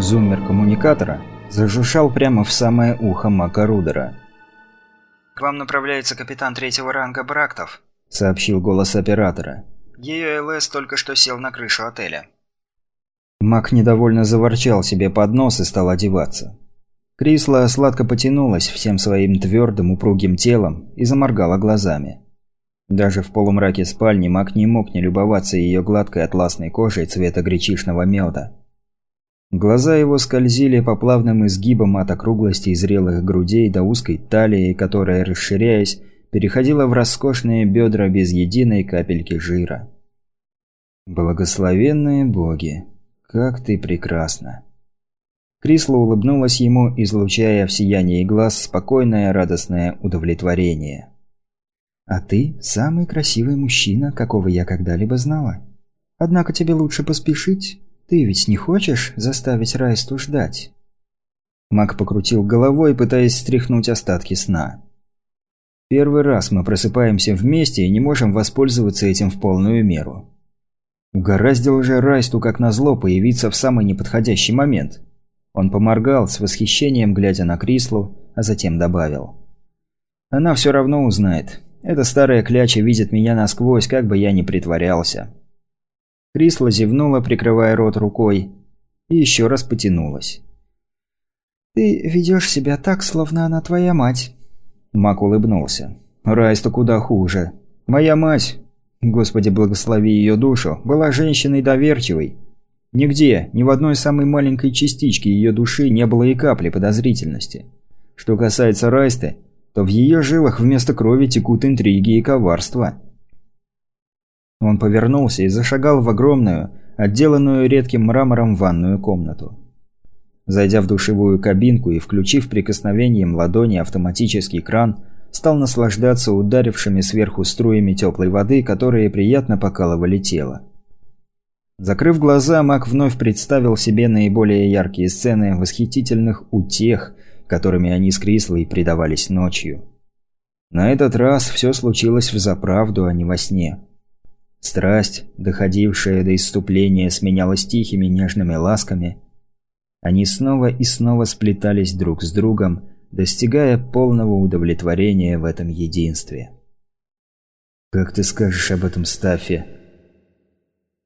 Зуммер коммуникатора зажужжал прямо в самое ухо Мака Рудера. «К вам направляется капитан третьего ранга Брактов», — сообщил голос оператора. «Ее ЛС только что сел на крышу отеля». Мак недовольно заворчал себе под нос и стал одеваться. Крисла сладко потянулась всем своим твердым, упругим телом и заморгала глазами. Даже в полумраке спальни Мак не мог не любоваться ее гладкой атласной кожей цвета гречишного меда. Глаза его скользили по плавным изгибам от округлости зрелых грудей до узкой талии, которая, расширяясь, переходила в роскошные бедра без единой капельки жира. «Благословенные боги! Как ты прекрасна!» Крисла улыбнулась ему, излучая в сиянии глаз спокойное радостное удовлетворение. «А ты самый красивый мужчина, какого я когда-либо знала. Однако тебе лучше поспешить. Ты ведь не хочешь заставить Райсту ждать?» Мак покрутил головой, пытаясь стряхнуть остатки сна. «Первый раз мы просыпаемся вместе и не можем воспользоваться этим в полную меру. Угораздило же Райсту, как назло, появиться в самый неподходящий момент». Он поморгал с восхищением, глядя на Крислу, а затем добавил. «Она все равно узнает. Эта старая кляча видит меня насквозь, как бы я ни притворялся». Крисла зевнула, прикрывая рот рукой, и еще раз потянулась. «Ты ведешь себя так, словно она твоя мать». Мак улыбнулся. «Райс-то куда хуже. Моя мать, Господи благослови ее душу, была женщиной доверчивой, Нигде, ни в одной самой маленькой частичке ее души не было и капли подозрительности. Что касается Райсты, то в ее жилах вместо крови текут интриги и коварство. Он повернулся и зашагал в огромную, отделанную редким мрамором ванную комнату. Зайдя в душевую кабинку и включив прикосновением ладони автоматический кран, стал наслаждаться ударившими сверху струями теплой воды, которые приятно покалывали тело. Закрыв глаза, Мак вновь представил себе наиболее яркие сцены восхитительных утех, которыми они с Крислой предавались ночью. На этот раз все случилось в заправду, а не во сне. Страсть, доходившая до исступления, сменялась тихими нежными ласками. Они снова и снова сплетались друг с другом, достигая полного удовлетворения в этом единстве. «Как ты скажешь об этом, Стаффи?»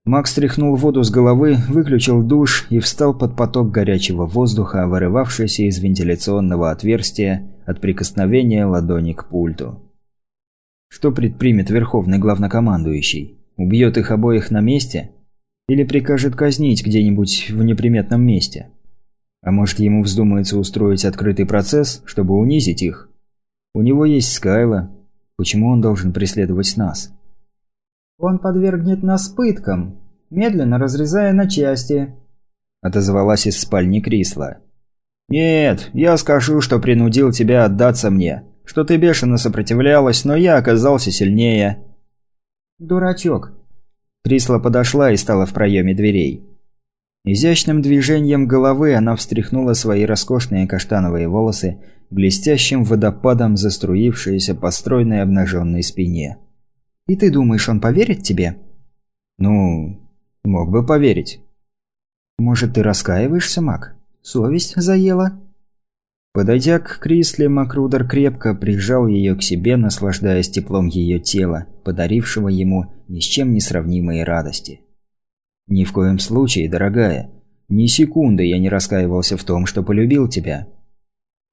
Макс стряхнул воду с головы, выключил душ и встал под поток горячего воздуха, вырывавшийся из вентиляционного отверстия от прикосновения ладони к пульту. Что предпримет Верховный Главнокомандующий? Убьет их обоих на месте? Или прикажет казнить где-нибудь в неприметном месте? А может, ему вздумается устроить открытый процесс, чтобы унизить их? У него есть Скайла. Почему он должен преследовать нас? Он подвергнет нас пыткам, медленно разрезая на части», – отозвалась из спальни Крисла. «Нет, я скажу, что принудил тебя отдаться мне, что ты бешено сопротивлялась, но я оказался сильнее». «Дурачок». Крисла подошла и стала в проеме дверей. Изящным движением головы она встряхнула свои роскошные каштановые волосы, блестящим водопадом заструившиеся по стройной обнаженной спине. И ты думаешь, он поверит тебе? Ну, мог бы поверить. Может, ты раскаиваешься, Мак? Совесть заела? Подойдя к Крисле, Макрудер крепко прижал ее к себе, наслаждаясь теплом ее тела, подарившего ему ни с чем не сравнимые радости. «Ни в коем случае, дорогая. Ни секунды я не раскаивался в том, что полюбил тебя».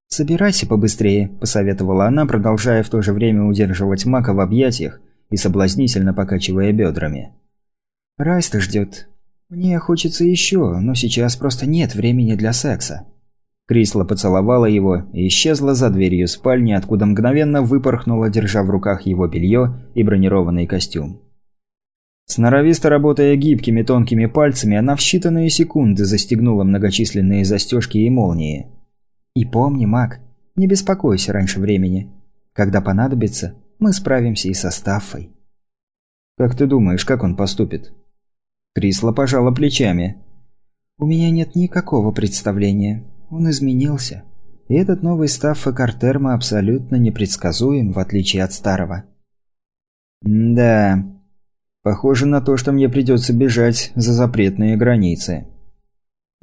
«Собирайся побыстрее», – посоветовала она, продолжая в то же время удерживать Мака в объятиях и соблазнительно покачивая бедрами. «Райста ждет. Мне хочется еще, но сейчас просто нет времени для секса». Крисла поцеловала его и исчезла за дверью спальни, откуда мгновенно выпорхнула, держа в руках его белье и бронированный костюм. Сноровисто работая гибкими тонкими пальцами, она в считанные секунды застегнула многочисленные застежки и молнии. «И помни, маг, не беспокойся раньше времени. Когда понадобится, мы справимся и со Стаффой. Как ты думаешь, как он поступит? Крисла пожала плечами. У меня нет никакого представления. Он изменился. И этот новый Стаффа Картерма абсолютно непредсказуем, в отличие от старого. да. Похоже на то, что мне придется бежать за запретные границы.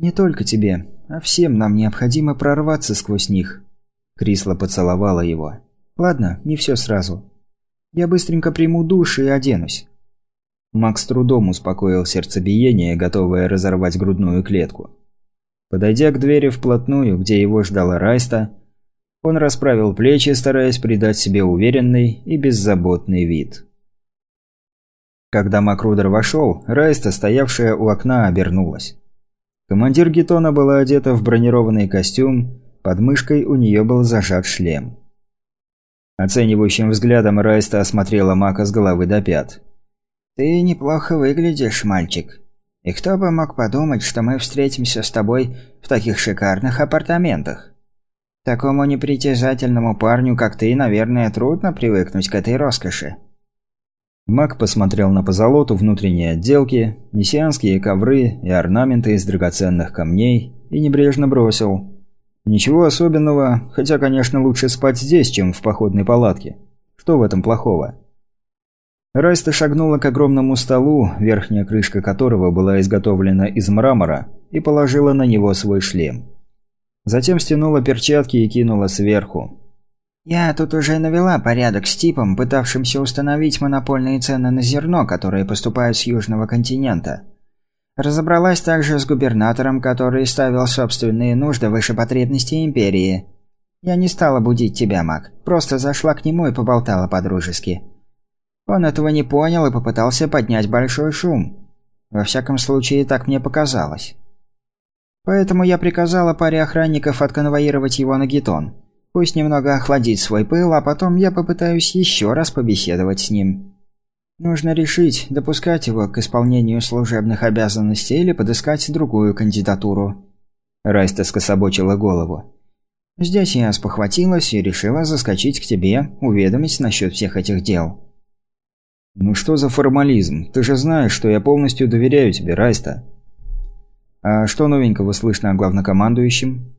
«Не только тебе, а всем нам необходимо прорваться сквозь них». Крисла поцеловала его. «Ладно, не все сразу. Я быстренько приму душ и оденусь». Макс трудом успокоил сердцебиение, готовое разорвать грудную клетку. Подойдя к двери вплотную, где его ждала Райста, он расправил плечи, стараясь придать себе уверенный и беззаботный вид. Когда Макрудер вошел, Райста, стоявшая у окна, обернулась. Командир Гетона была одета в бронированный костюм, под мышкой у нее был зажат шлем. Оценивающим взглядом Райста осмотрела Мака с головы до пят. «Ты неплохо выглядишь, мальчик. И кто бы мог подумать, что мы встретимся с тобой в таких шикарных апартаментах? Такому непритязательному парню, как ты, наверное, трудно привыкнуть к этой роскоши». Мак посмотрел на позолоту внутренней отделки, несианские ковры и орнаменты из драгоценных камней и небрежно бросил. Ничего особенного, хотя, конечно, лучше спать здесь, чем в походной палатке. Что в этом плохого? Райста шагнула к огромному столу, верхняя крышка которого была изготовлена из мрамора, и положила на него свой шлем. Затем стянула перчатки и кинула сверху. «Я тут уже навела порядок с типом, пытавшимся установить монопольные цены на зерно, которые поступают с Южного континента. Разобралась также с губернатором, который ставил собственные нужды выше потребностей Империи. Я не стала будить тебя, Мак, просто зашла к нему и поболтала по-дружески. Он этого не понял и попытался поднять большой шум. Во всяком случае, так мне показалось. Поэтому я приказала паре охранников отконвоировать его на Гетон. Пусть немного охладит свой пыл, а потом я попытаюсь еще раз побеседовать с ним. Нужно решить, допускать его к исполнению служебных обязанностей или подыскать другую кандидатуру. Райста скособочила голову. Здесь я спохватилась и решила заскочить к тебе, уведомить насчет всех этих дел. «Ну что за формализм? Ты же знаешь, что я полностью доверяю тебе, Райста». «А что новенького слышно о главнокомандующем?»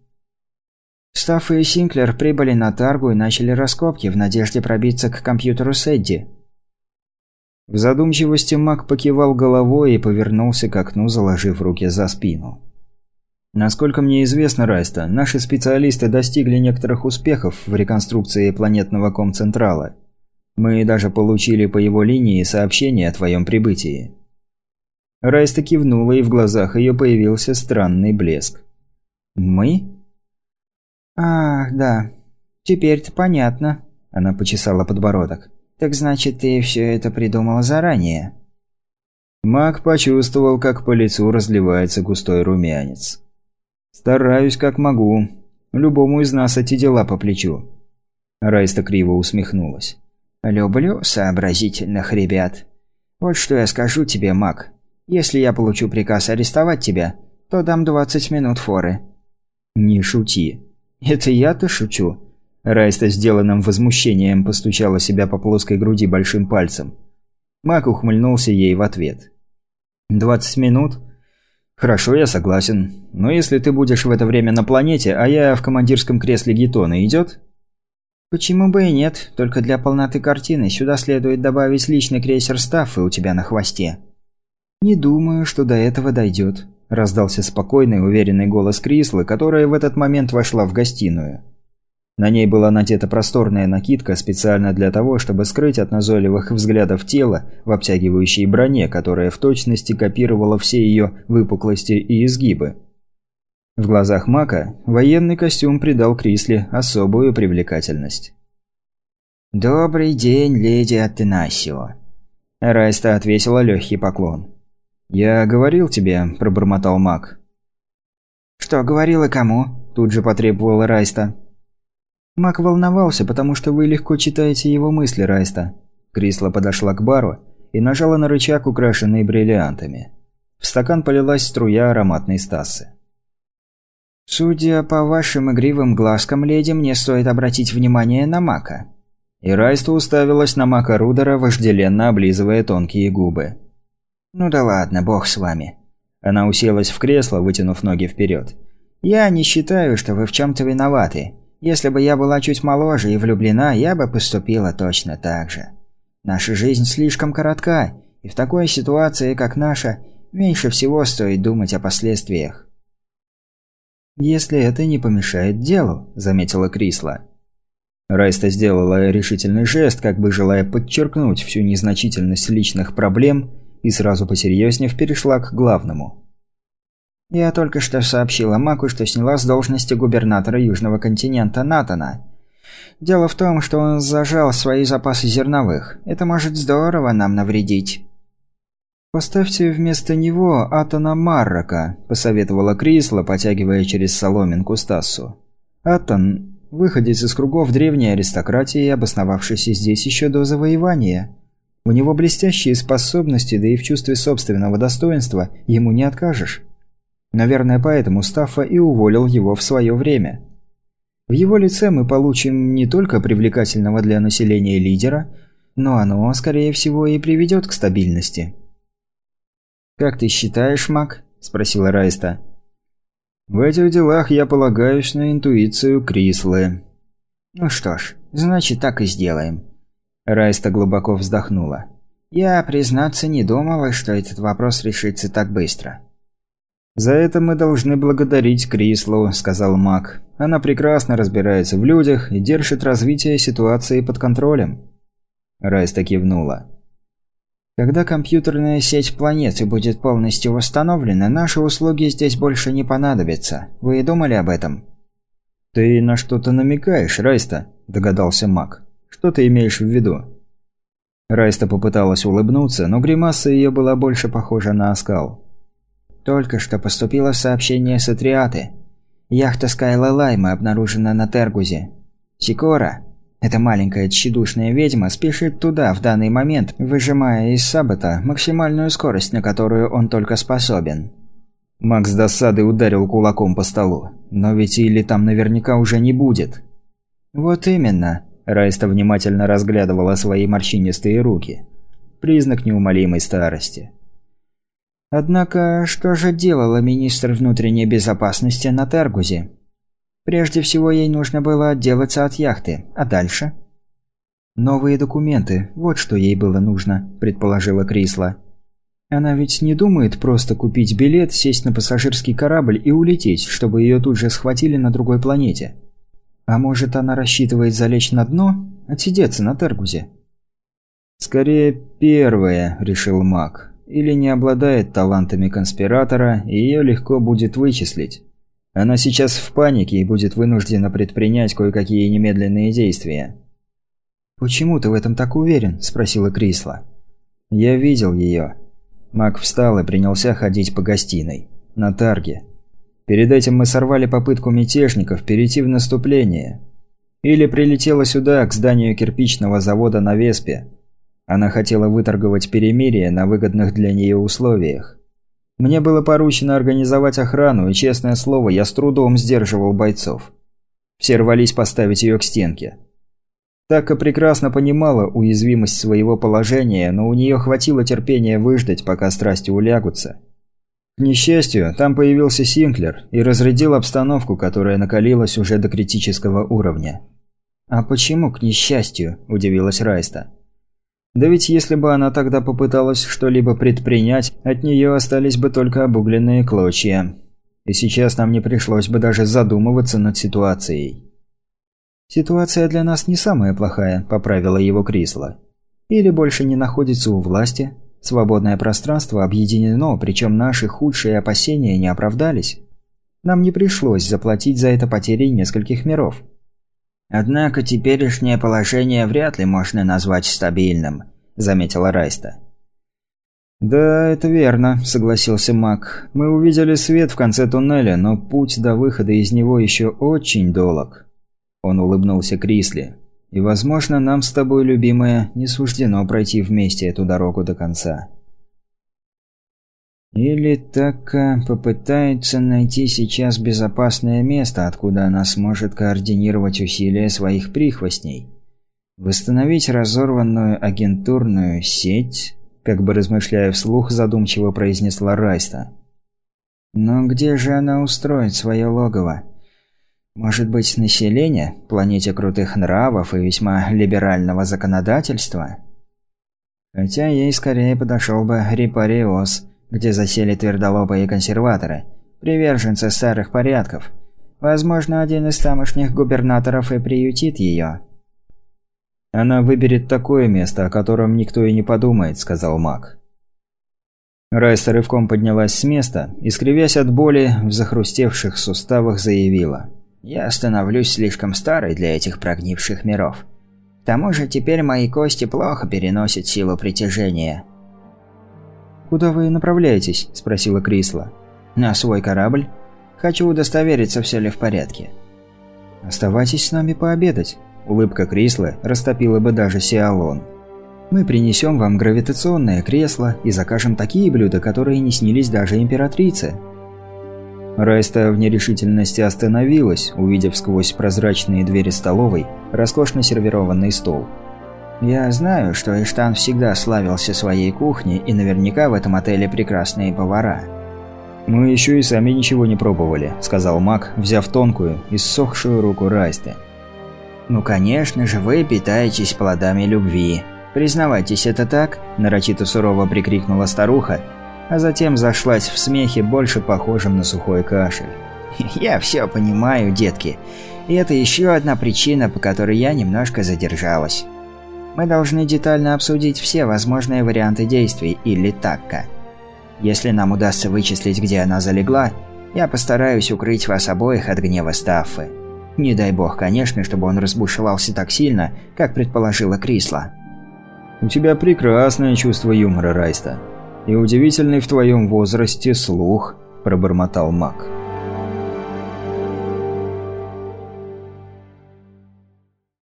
Стафф и Синклер прибыли на Таргу и начали раскопки в надежде пробиться к компьютеру Сэдди. В задумчивости маг покивал головой и повернулся к окну, заложив руки за спину. Насколько мне известно, Райста, наши специалисты достигли некоторых успехов в реконструкции планетного комцентрала. Мы даже получили по его линии сообщение о твоем прибытии. Райста кивнула, и в глазах ее появился странный блеск. «Мы?» «Ах, да. Теперь-то понятно», – она почесала подбородок. «Так значит, ты все это придумал заранее?» Маг почувствовал, как по лицу разливается густой румянец. «Стараюсь, как могу. Любому из нас эти дела по плечу». Райста криво усмехнулась. «Люблю сообразительных ребят. Вот что я скажу тебе, маг. Если я получу приказ арестовать тебя, то дам 20 минут форы». «Не шути. «Это я-то шучу?» Райста сделанным возмущением постучала себя по плоской груди большим пальцем. Мак ухмыльнулся ей в ответ. «Двадцать минут?» «Хорошо, я согласен. Но если ты будешь в это время на планете, а я в командирском кресле Гетона, идет?» «Почему бы и нет? Только для полноты картины сюда следует добавить личный крейсер Стаффы у тебя на хвосте». «Не думаю, что до этого дойдет», – раздался спокойный, уверенный голос Крислы, которая в этот момент вошла в гостиную. На ней была надета просторная накидка специально для того, чтобы скрыть от назойливых взглядов тело в обтягивающей броне, которая в точности копировала все ее выпуклости и изгибы. В глазах Мака военный костюм придал Крисле особую привлекательность. «Добрый день, леди Атенасио!» Райста отвесила легкий поклон. «Я говорил тебе», – пробормотал маг. «Что говорил и кому?» – тут же потребовала Райста. Маг волновался, потому что вы легко читаете его мысли, Райста. Крисла подошла к бару и нажала на рычаг, украшенный бриллиантами. В стакан полилась струя ароматной стасы. «Судя по вашим игривым глазкам, леди, мне стоит обратить внимание на Мака». И Райста уставилась на Мака Рудера, вожделенно облизывая тонкие губы. «Ну да ладно, бог с вами». Она уселась в кресло, вытянув ноги вперед. «Я не считаю, что вы в чем-то виноваты. Если бы я была чуть моложе и влюблена, я бы поступила точно так же. Наша жизнь слишком коротка, и в такой ситуации, как наша, меньше всего стоит думать о последствиях. «Если это не помешает делу», – заметила Крисла. Райста сделала решительный жест, как бы желая подчеркнуть всю незначительность личных проблем, и сразу посерьезнее перешла к главному. «Я только что сообщила Маку, что сняла с должности губернатора Южного континента Натана. Дело в том, что он зажал свои запасы зерновых. Это может здорово нам навредить». «Поставьте вместо него Атона Маррака», – посоветовала Крисла, потягивая через соломинку Стасу. «Атон – выходец из кругов древней аристократии, обосновавшийся здесь еще до завоевания. У него блестящие способности, да и в чувстве собственного достоинства ему не откажешь. Наверное, поэтому Стаффа и уволил его в свое время. В его лице мы получим не только привлекательного для населения лидера, но оно, скорее всего, и приведет к стабильности». «Как ты считаешь, Мак?» – спросила Райста. «В этих делах я полагаюсь на интуицию Крислы». «Ну что ж, значит так и сделаем». Райста глубоко вздохнула. «Я, признаться, не думала, что этот вопрос решится так быстро». «За это мы должны благодарить Крислу», – сказал Мак. «Она прекрасно разбирается в людях и держит развитие ситуации под контролем». Райста кивнула. Когда компьютерная сеть планеты будет полностью восстановлена, наши услуги здесь больше не понадобятся. Вы и думали об этом? «Ты на что-то намекаешь, Райста?» – догадался Мак. «Что ты имеешь в виду?» Райста попыталась улыбнуться, но гримаса ее была больше похожа на оскал. «Только что поступило сообщение с Атриаты. Яхта Скайла Лайма обнаружена на Тергузе. Сикора, эта маленькая тщедушная ведьма спешит туда в данный момент, выжимая из Сабота максимальную скорость, на которую он только способен. Макс досады ударил кулаком по столу. Но ведь или там наверняка уже не будет. Вот именно. Райста внимательно разглядывала свои морщинистые руки. Признак неумолимой старости. Однако, что же делала министр внутренней безопасности на Тергузе? Прежде всего ей нужно было отделаться от яхты, а дальше? «Новые документы, вот что ей было нужно», – предположила Крисла. «Она ведь не думает просто купить билет, сесть на пассажирский корабль и улететь, чтобы ее тут же схватили на другой планете. А может, она рассчитывает залечь на дно, отсидеться на Тергузе?» «Скорее, первое», – решил маг. «Или не обладает талантами конспиратора, и ее легко будет вычислить». Она сейчас в панике и будет вынуждена предпринять кое-какие немедленные действия. «Почему ты в этом так уверен?» – спросила Крисла. «Я видел ее». Мак встал и принялся ходить по гостиной. На тарге. Перед этим мы сорвали попытку мятежников перейти в наступление. Или прилетела сюда, к зданию кирпичного завода на Веспе. Она хотела выторговать перемирие на выгодных для нее условиях. Мне было поручено организовать охрану, и, честное слово, я с трудом сдерживал бойцов. Все рвались поставить ее к стенке. Така прекрасно понимала уязвимость своего положения, но у нее хватило терпения выждать, пока страсти улягутся. К несчастью, там появился Синклер и разрядил обстановку, которая накалилась уже до критического уровня. «А почему к несчастью?» – удивилась Райста. Да ведь если бы она тогда попыталась что-либо предпринять, от нее остались бы только обугленные клочья. И сейчас нам не пришлось бы даже задумываться над ситуацией. «Ситуация для нас не самая плохая», – поправила его Крисла. «Или больше не находится у власти. Свободное пространство объединено, причем наши худшие опасения не оправдались. Нам не пришлось заплатить за это потери нескольких миров. «Однако теперешнее положение вряд ли можно назвать стабильным», – заметила Райста. «Да, это верно», – согласился Мак. «Мы увидели свет в конце туннеля, но путь до выхода из него еще очень долг». Он улыбнулся Крисли. «И, возможно, нам с тобой, любимая, не суждено пройти вместе эту дорогу до конца». Или Така попытается найти сейчас безопасное место, откуда она сможет координировать усилия своих прихвостней. Восстановить разорванную агентурную сеть, как бы размышляя вслух, задумчиво произнесла Райста. Но где же она устроит свое логово? Может быть, население, планете крутых нравов и весьма либерального законодательства? Хотя ей скорее подошел бы Репариос – где засели твердолобые консерваторы, приверженцы старых порядков, Возможно, один из тамошних губернаторов и приютит ее. «Она выберет такое место, о котором никто и не подумает», – сказал маг. Райста рывком поднялась с места и, скривясь от боли, в захрустевших суставах заявила. «Я становлюсь слишком старой для этих прогнивших миров. К тому же теперь мои кости плохо переносят силу притяжения». «Куда вы направляетесь?» – спросила Крисла. «На свой корабль. Хочу удостовериться, все ли в порядке». «Оставайтесь с нами пообедать». Улыбка Крислы растопила бы даже Сиалон. Мы принесем вам гравитационное кресло и закажем такие блюда, которые не снились даже императрице». Райста в нерешительности остановилась, увидев сквозь прозрачные двери столовой роскошно сервированный стол. «Я знаю, что Иштан всегда славился своей кухней, и наверняка в этом отеле прекрасные повара». «Мы еще и сами ничего не пробовали», – сказал Мак, взяв тонкую, иссохшую руку Райсты. «Ну, конечно же, вы питаетесь плодами любви», «Признавайтесь, это так?» – нарочито сурово прикрикнула старуха, а затем зашлась в смехе, больше похожем на сухой кашель. «Я все понимаю, детки. И это еще одна причина, по которой я немножко задержалась. Мы должны детально обсудить все возможные варианты действий или такка. Если нам удастся вычислить, где она залегла, я постараюсь укрыть вас обоих от гнева Стаффы. Не дай бог, конечно, чтобы он разбушевался так сильно, как предположила Крисла. У тебя прекрасное чувство юмора, Райста. И удивительный в твоем возрасте слух», – пробормотал маг.